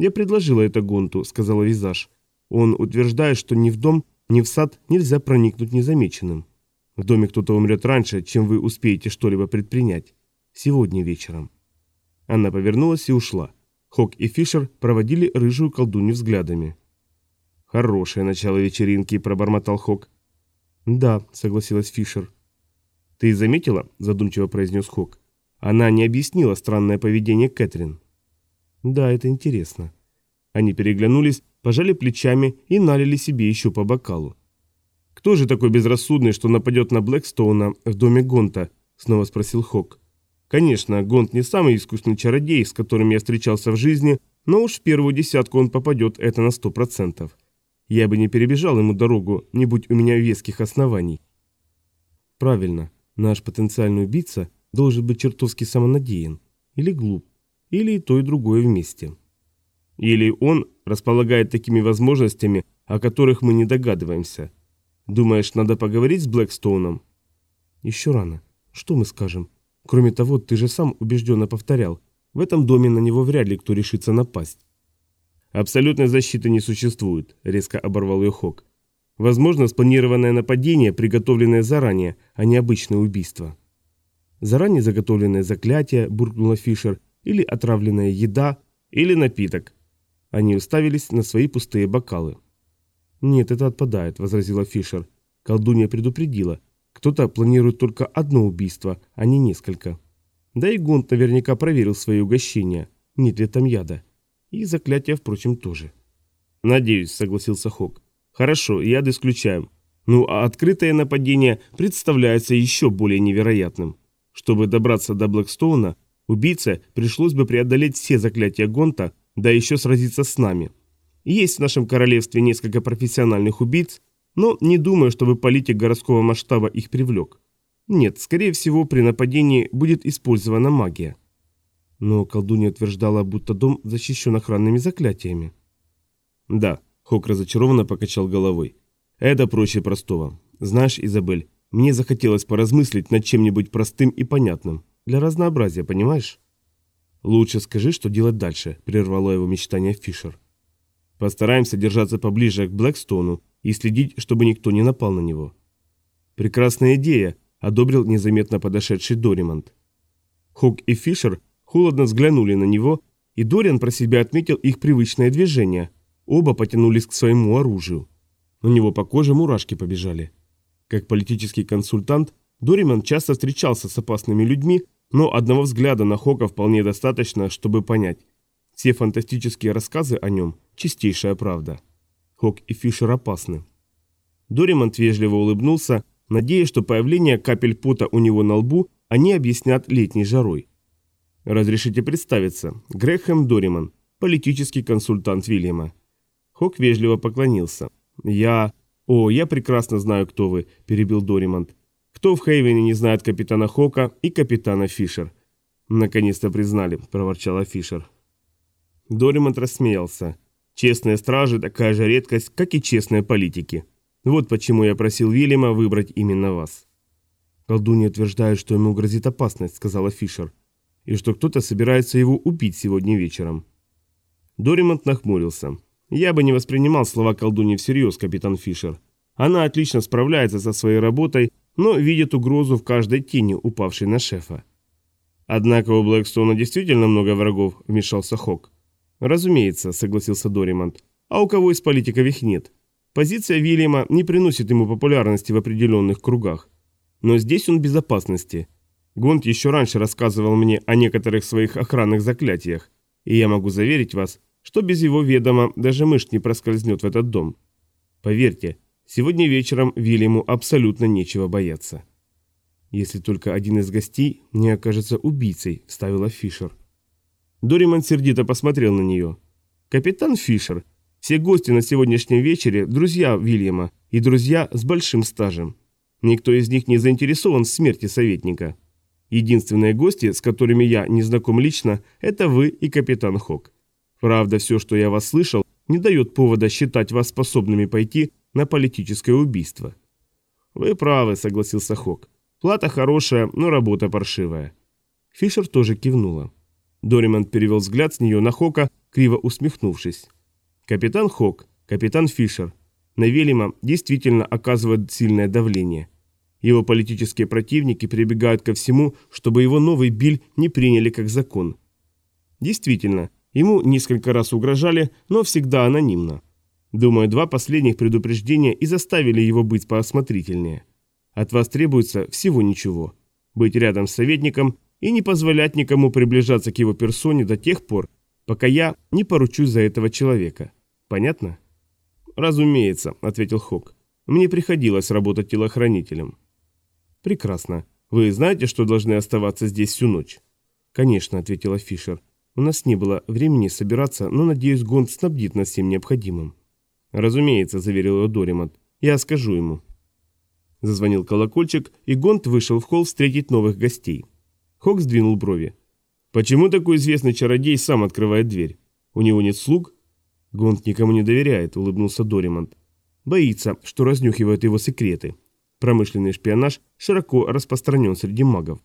«Я предложила это Гонту», — сказала Визаж. «Он утверждает, что ни в дом, ни в сад нельзя проникнуть незамеченным. В доме кто-то умрет раньше, чем вы успеете что-либо предпринять. Сегодня вечером». Она повернулась и ушла. Хок и Фишер проводили рыжую колдунью взглядами. «Хорошее начало вечеринки», — пробормотал Хок. «Да», — согласилась Фишер. «Ты заметила?» – задумчиво произнес Хок. «Она не объяснила странное поведение Кэтрин». «Да, это интересно». Они переглянулись, пожали плечами и налили себе еще по бокалу. «Кто же такой безрассудный, что нападет на Блэкстоуна в доме Гонта?» – снова спросил Хок. «Конечно, Гонт не самый искусный чародей, с которым я встречался в жизни, но уж в первую десятку он попадет, это на сто процентов. Я бы не перебежал ему дорогу, не будь у меня веских оснований». «Правильно. Наш потенциальный убийца должен быть чертовски самонадеян, или глуп, или то, и другое вместе. Или он располагает такими возможностями, о которых мы не догадываемся. Думаешь, надо поговорить с Блэкстоуном? Еще рано. Что мы скажем? Кроме того, ты же сам убежденно повторял, в этом доме на него вряд ли кто решится напасть. Абсолютной защиты не существует, резко оборвал ее Хок. Возможно, спланированное нападение, приготовленное заранее, а не обычное убийство. Заранее заготовленное заклятие, буркнула Фишер, или отравленная еда, или напиток. Они уставились на свои пустые бокалы. «Нет, это отпадает», — возразила Фишер. Колдунья предупредила. Кто-то планирует только одно убийство, а не несколько. Да и Гунт наверняка проверил свои угощения, нет ли там яда. И заклятие, впрочем, тоже. «Надеюсь», — согласился Хок. Хорошо, яд исключаем. Ну а открытое нападение представляется еще более невероятным. Чтобы добраться до Блэкстоуна, убийце пришлось бы преодолеть все заклятия Гонта, да еще сразиться с нами. Есть в нашем королевстве несколько профессиональных убийц, но не думаю, чтобы политик городского масштаба их привлек. Нет, скорее всего, при нападении будет использована магия. Но колдунья утверждала, будто дом защищен охранными заклятиями. Да, Хок разочарованно покачал головой. «Это проще простого. Знаешь, Изабель, мне захотелось поразмыслить над чем-нибудь простым и понятным. Для разнообразия, понимаешь?» «Лучше скажи, что делать дальше», – прервало его мечтание Фишер. «Постараемся держаться поближе к Блэкстоуну и следить, чтобы никто не напал на него». «Прекрасная идея», – одобрил незаметно подошедший Доримонт. Хок и Фишер холодно взглянули на него, и Дориан про себя отметил их привычное движение – Оба потянулись к своему оружию. У него по коже мурашки побежали. Как политический консультант, Дориман часто встречался с опасными людьми, но одного взгляда на Хока вполне достаточно, чтобы понять. Все фантастические рассказы о нем – чистейшая правда. Хок и Фишер опасны. Доримонт вежливо улыбнулся, надеясь, что появление капель пота у него на лбу они объяснят летней жарой. «Разрешите представиться. Грэхэм Дориман, политический консультант Вильяма. Хок вежливо поклонился. «Я... О, я прекрасно знаю, кто вы», – перебил Доримонт. «Кто в Хейвене не знает капитана Хока и капитана Фишер?» «Наконец-то признали», – проворчала Фишер. Доримонт рассмеялся. «Честные стражи – такая же редкость, как и честные политики. Вот почему я просил Вильяма выбрать именно вас». «Колдунья утверждает, что ему грозит опасность», – сказала Фишер. «И что кто-то собирается его убить сегодня вечером». Доримонт нахмурился. Я бы не воспринимал слова колдуньи всерьез, капитан Фишер. Она отлично справляется со своей работой, но видит угрозу в каждой тени, упавшей на шефа. Однако у Блэкстоуна действительно много врагов, вмешался Хок. Разумеется, согласился Доримонт. А у кого из политиков их нет? Позиция Вильяма не приносит ему популярности в определенных кругах. Но здесь он в безопасности. Гонт еще раньше рассказывал мне о некоторых своих охранных заклятиях. И я могу заверить вас, что без его ведома даже мышь не проскользнет в этот дом. Поверьте, сегодня вечером Вильяму абсолютно нечего бояться. Если только один из гостей не окажется убийцей, вставила Фишер. Дориман сердито посмотрел на нее. Капитан Фишер, все гости на сегодняшнем вечере – друзья Вильяма и друзья с большим стажем. Никто из них не заинтересован в смерти советника. Единственные гости, с которыми я не знаком лично, это вы и капитан Хок. Правда, все, что я вас слышал, не дает повода считать вас способными пойти на политическое убийство. Вы правы, согласился Хок. Плата хорошая, но работа паршивая. Фишер тоже кивнула. Дориман перевел взгляд с нее на Хока, криво усмехнувшись. «Капитан Хок, капитан Фишер. На Велима действительно оказывает сильное давление. Его политические противники прибегают ко всему, чтобы его новый биль не приняли как закон. Действительно, ему несколько раз угрожали, но всегда анонимно. Думаю, два последних предупреждения и заставили его быть поосмотрительнее. От вас требуется всего ничего. Быть рядом с советником и не позволять никому приближаться к его персоне до тех пор, пока я не поручусь за этого человека. Понятно? Разумеется, ответил Хок. Мне приходилось работать телохранителем. Прекрасно. Вы знаете, что должны оставаться здесь всю ночь? Конечно, ответила Фишер. У нас не было времени собираться, но, надеюсь, Гонд снабдит нас всем необходимым. Разумеется, заверил его Доримонт. Я скажу ему. Зазвонил колокольчик, и Гонт вышел в холл встретить новых гостей. Хок сдвинул брови. «Почему такой известный чародей сам открывает дверь? У него нет слуг?» «Гонт никому не доверяет», — улыбнулся Доримонт. «Боится, что разнюхивают его секреты. Промышленный шпионаж широко распространен среди магов.